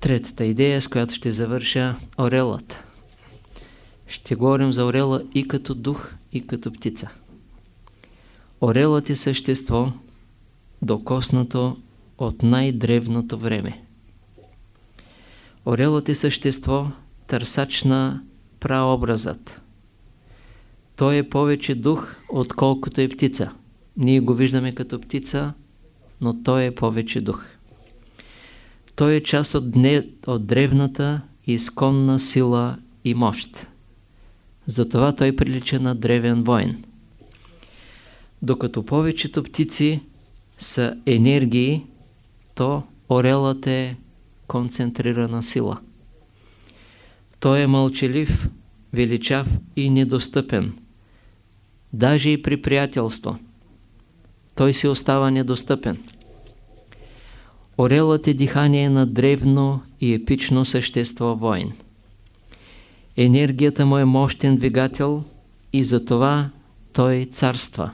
Третата идея, с която ще завърша орелът. Ще говорим за орела и като дух, и като птица. Орелът е същество, докоснато от най-древното време. Орелът е същество, търсач на праобразът. Той е повече дух, отколкото е птица. Ние го виждаме като птица, но той е повече дух. Той е част от, дне, от древната изконна сила и мощ. Затова той прилича на древен воин. Докато повечето птици са енергии, то орелът е концентрирана сила. Той е мълчалив, величав и недостъпен. Даже и при приятелство. Той си остава недостъпен. Орелът е дихание на древно и епично същество войн. Енергията му е мощен двигател и затова той царства.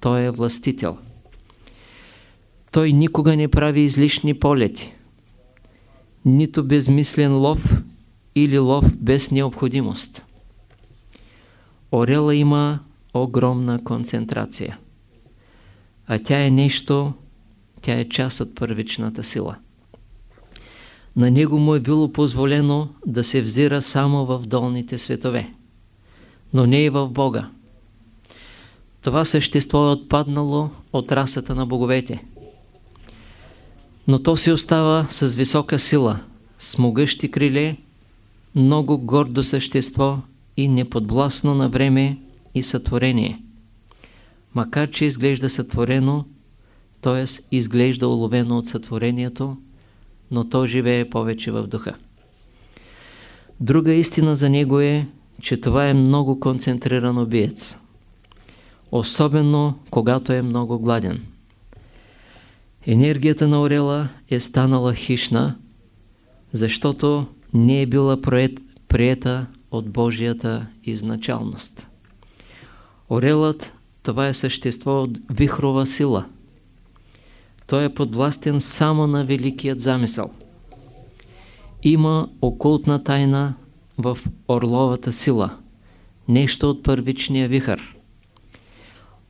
Той е властител. Той никога не прави излишни полети. Нито безмислен лов или лов без необходимост. Орела има огромна концентрация. А тя е нещо, тя е част от първичната сила. На него му е било позволено да се взира само в долните светове, но не и в Бога. Това същество е отпаднало от расата на боговете. Но то си остава с висока сила, с могъщи криле, много гордо същество и неподвластно на време и сътворение. Макар, че изглежда сътворено, т.е. изглежда уловено от сътворението, но то живее повече в духа. Друга истина за него е, че това е много концентриран убиец. Особено, когато е много гладен. Енергията на орела е станала хищна, защото не е била приета от Божията изначалност. Орелът това е същество от вихрова сила. Той е подвластен само на великият замисъл. Има окултна тайна в орловата сила, нещо от първичния вихър.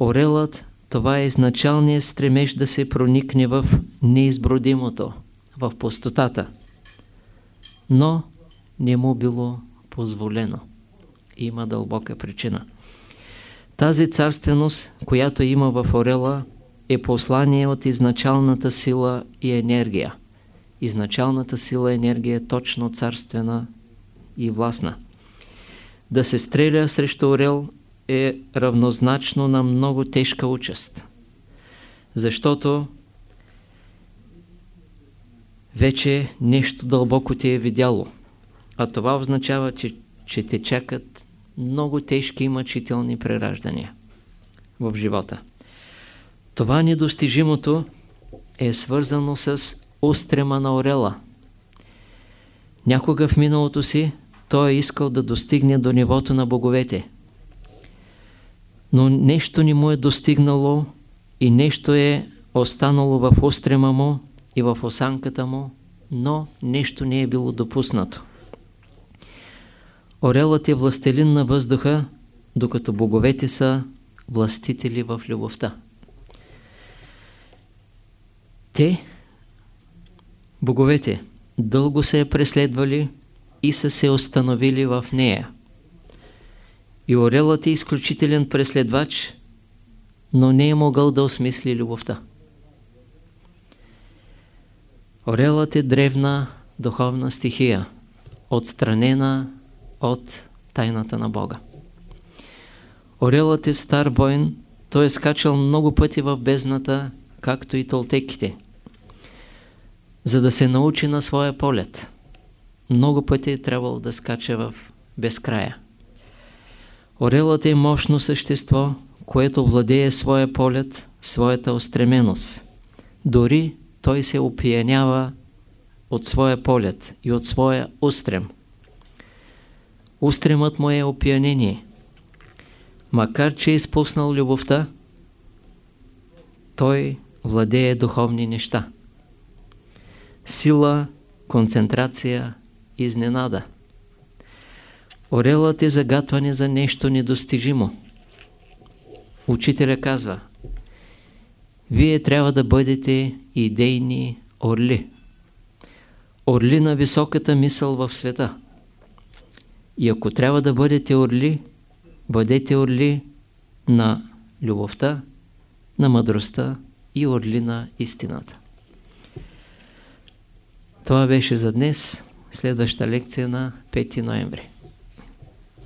Орелът това е изначалният стремеж да се проникне в неизбродимото, в пустотата. Но не му било позволено. Има дълбока причина. Тази царственост, която има в Орела, е послание от изначалната сила и енергия. Изначалната сила и енергия е точно царствена и властна. Да се стреля срещу Орел е равнозначно на много тежка участ. Защото вече нещо дълбоко ти е видяло. А това означава, че, че те чакат много тежки и мъчителни прераждания в живота. Това недостижимото е свързано с устрема на орела. Някога в миналото си той е искал да достигне до нивото на боговете. Но нещо не му е достигнало и нещо е останало в устрема му и в осанката му, но нещо не е било допуснато. Орелът е властелин на въздуха, докато боговете са властители в любовта. Те, боговете, дълго се е преследвали и са се установили в нея. И Орелът е изключителен преследвач, но не е могъл да осмисли любовта. Орелът е древна духовна стихия, отстранена от тайната на Бога. Орелът е стар воин, той е скачал много пъти в бездната, както и толтеките, за да се научи на своя полет. Много пъти е трябвало да скача в безкрая. Орелът е мощно същество, което владее своя полет, своята устременост. Дори той се опиянява от своя полет и от своя устрем. Устремът му е опиянение. Макар, че е изпуснал любовта, той владее духовни неща. Сила концентрация, изненада. Орелът е загатване за нещо недостижимо. Учителя казва, вие трябва да бъдете идейни орли. Орли на високата мисъл в света. И ако трябва да бъдете орли, бъдете орли на любовта, на мъдростта и орли на истината. Това беше за днес. Следваща лекция на 5 ноември.